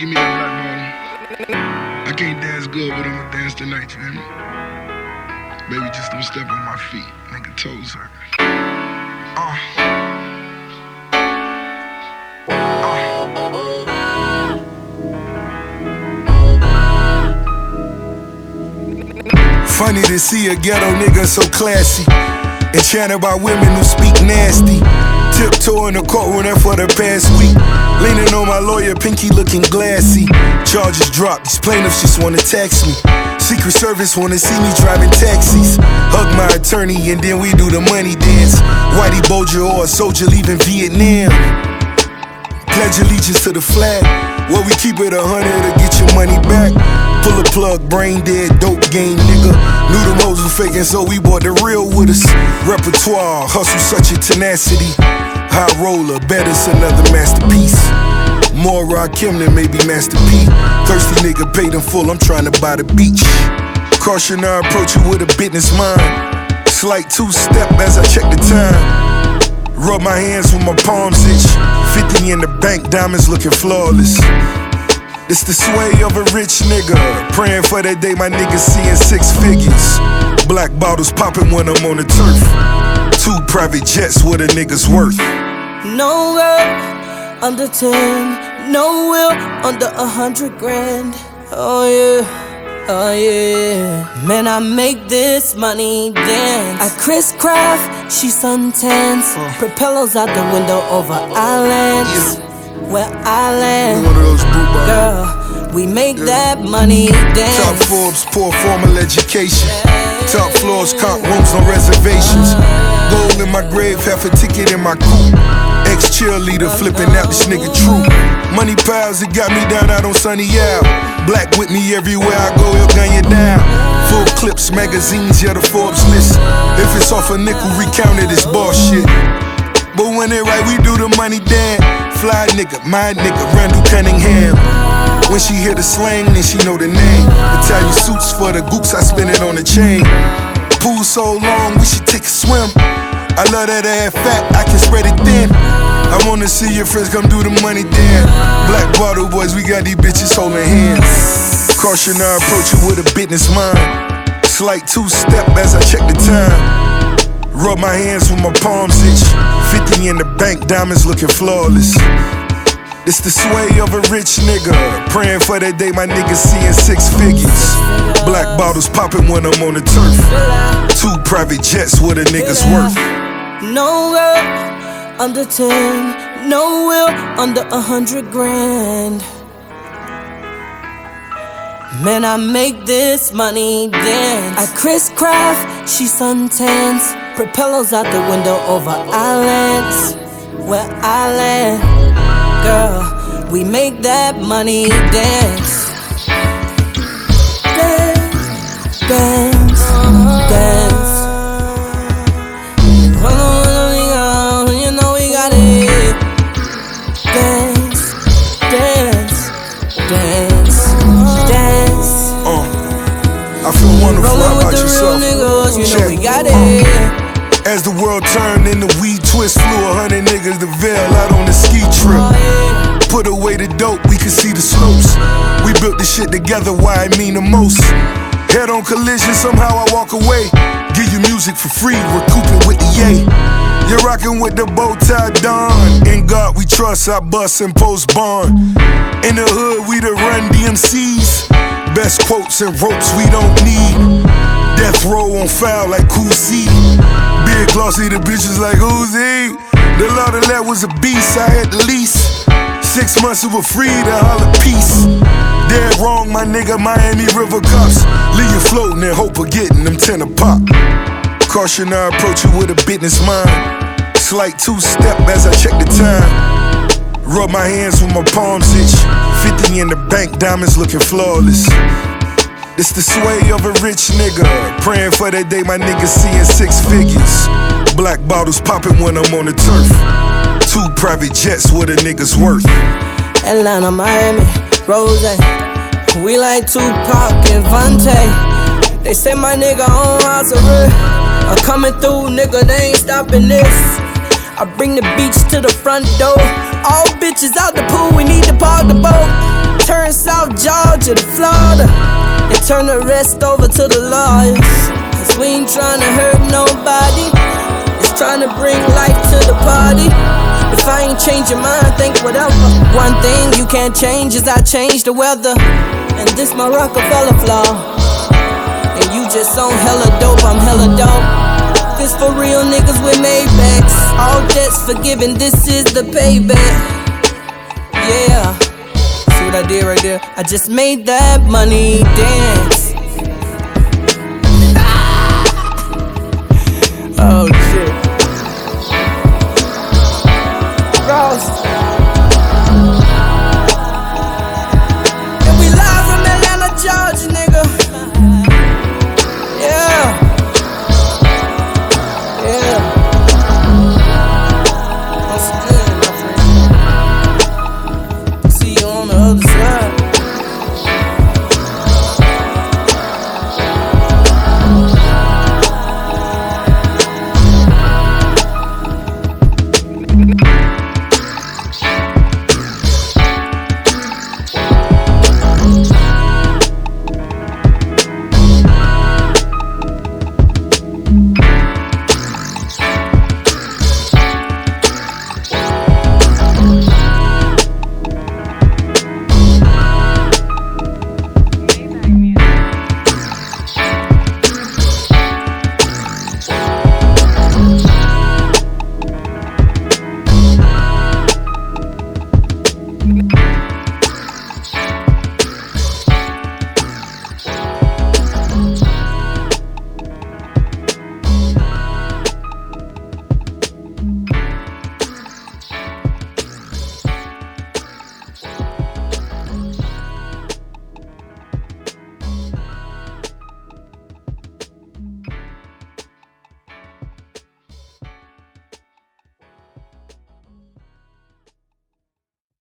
give me. I can't dance good, but I'ma dance tonight, fam. Baby, just don't step on my feet. Nigga toes hurt. Uh. uh. Funny to see a ghetto nigga so classy, enchanted by women who speak nasty. Tiptoe in the courtroom for the past week. Leaning on my lawyer, pinky looking glassy. Charges dropped, these plaintiffs just wanna tax me. Secret Service wanna see me driving taxis. Hug my attorney and then we do the money dance. Whitey Bulger or a soldier leaving Vietnam. Pledge allegiance to the flag. Well, we keep it a hundred to get your money back. Pull a plug, brain dead, dope game, nigga. Knew the hoes were faking, so we bought the real with us. Repertoire, hustle, such a tenacity. High roller, bet it's another masterpiece. More Rakim than maybe Master P. Thirsty nigga paid in full, I'm trying to buy the beach. Caution, I approach you with a business mind. Slight two step as I check the time. Rub my hands with my palms itch. 50 in the bank, diamonds looking flawless. It's the sway of a rich nigga. Praying for that day my niggas seeing six figures. Black bottles popping when I'm on the turf. Two private jets, what a nigga's worth. No girl under 10, no will under a hundred grand. Oh yeah, oh yeah. Man, I make this money dance. I crisscross, she suntans. Uh. Propellers out the window over islands. Where I land, One of those blue bottles. girl, we make that money dance. Top. Forbes, poor formal education. Top floors, comp rooms, no reservations. Gold in my grave, half a ticket in my coupe. Ex cheerleader flipping out this nigga true. Money piles, it got me down out on Sunny Ave. Black with me everywhere I go, he'll gun you down. Full clips, magazines, yeah, the Forbes list. If it's off a nickel, recount it, it's bullshit. But when it right, we do the money dan. Fly nigga, my nigga, Randall Cunningham. When she hear the slang, then she know the name. Italian suits for the goops, I spin it on the chain. Pool so long, we should take a swim. I love that ass fat, I can spread it thin. I wanna see your friends come do the money dan. Black bottle boys, we got these bitches holding hands. Caution, I approach you with a business mind. Slight two step as I check the time. Rub my hands with my palms itch. 50 in the bank, diamonds looking flawless. It's the sway of a rich nigga. Praying for that day my niggas seeing six figures. Black bottles popping when I'm on the turf. Two private jets, what a nigga's worth. No girl under 10, no will under a hundred grand. Man, I make this money dance. I crisscross, she suntans. Propellers out the window over islands. Where I land, girl, we make that money dance. Dance, dance. Turned and the weed twist flew a hundred niggas the veil out on the ski trip. Put away the dope, we could see the slopes. We built this shit together, why it mean the most. Head on collision, somehow I walk away. Give you music for free, recouping with the yay. You're rocking with the bow tie Don. In God we trust, I bust and post bond. In the hood, we the run DMCs. Best quotes and ropes we don't need. Death row on file like Cool Glossy, the bitches like Uzi. The Lord of that was a beast, I had the least. Six months we were free to holler peace. Dead wrong, my nigga, Miami River Cops. Leave you floating and hope of getting them ten a pop. Caution, I approach you with a business mind. Slight two step as I check the time. Rub my hands with my palms itch. 50 in the bank, diamonds looking flawless. It's the sway of a rich nigga. Praying for that day my niggas seeing six figures. Black bottles popping when I'm on the turf. Two private jets, what a nigga's worth. Atlanta, Miami, Rose. We like Tupac and Vante. They say my nigga on arrest. I'm coming through, nigga, they ain't stopping this. I bring the beach to the front door. All bitches out the pool, we need to park the boat. Turn South Georgia to Florida and turn the rest over to the lawyers. Cause we ain't trying to hurt nobody, it's trying to bring life to the party. If I ain't change your mind, think whatever. One thing you can't change is I change the weather. And this my Rockefeller flaw. And you just on hella dope, I'm hella dope. This for real niggas with Maybachs. All debts forgiven, this is the payback. Yeah. What right there? I just made that money dance.